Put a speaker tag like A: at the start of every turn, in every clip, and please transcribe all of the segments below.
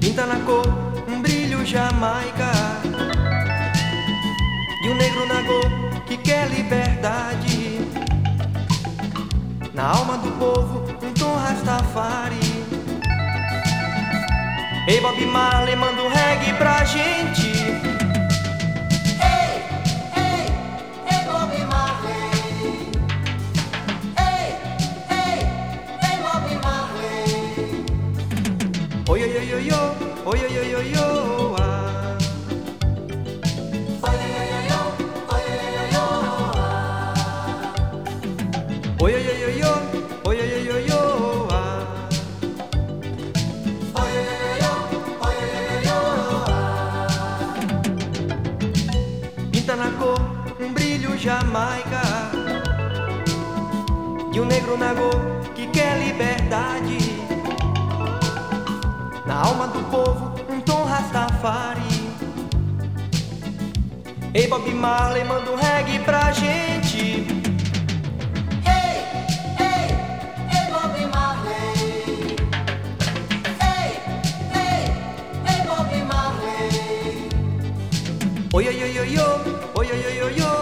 A: Pinta na cor um brilho jamaica E um negro na cor que quer liberdade
B: Na alma do povo um tom rastafari Ei Bob Marley
A: manda um reggae pra gente jamaica. De um negro na cor Ei Bob Marley manda um reggae pra gente
B: Ei, ei, ei, Bob Marley. Ei, ei, ei, Bob Marley.
A: Oi, oi, oi, oi, oi, oi, oi, oi, oi,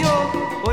A: yo.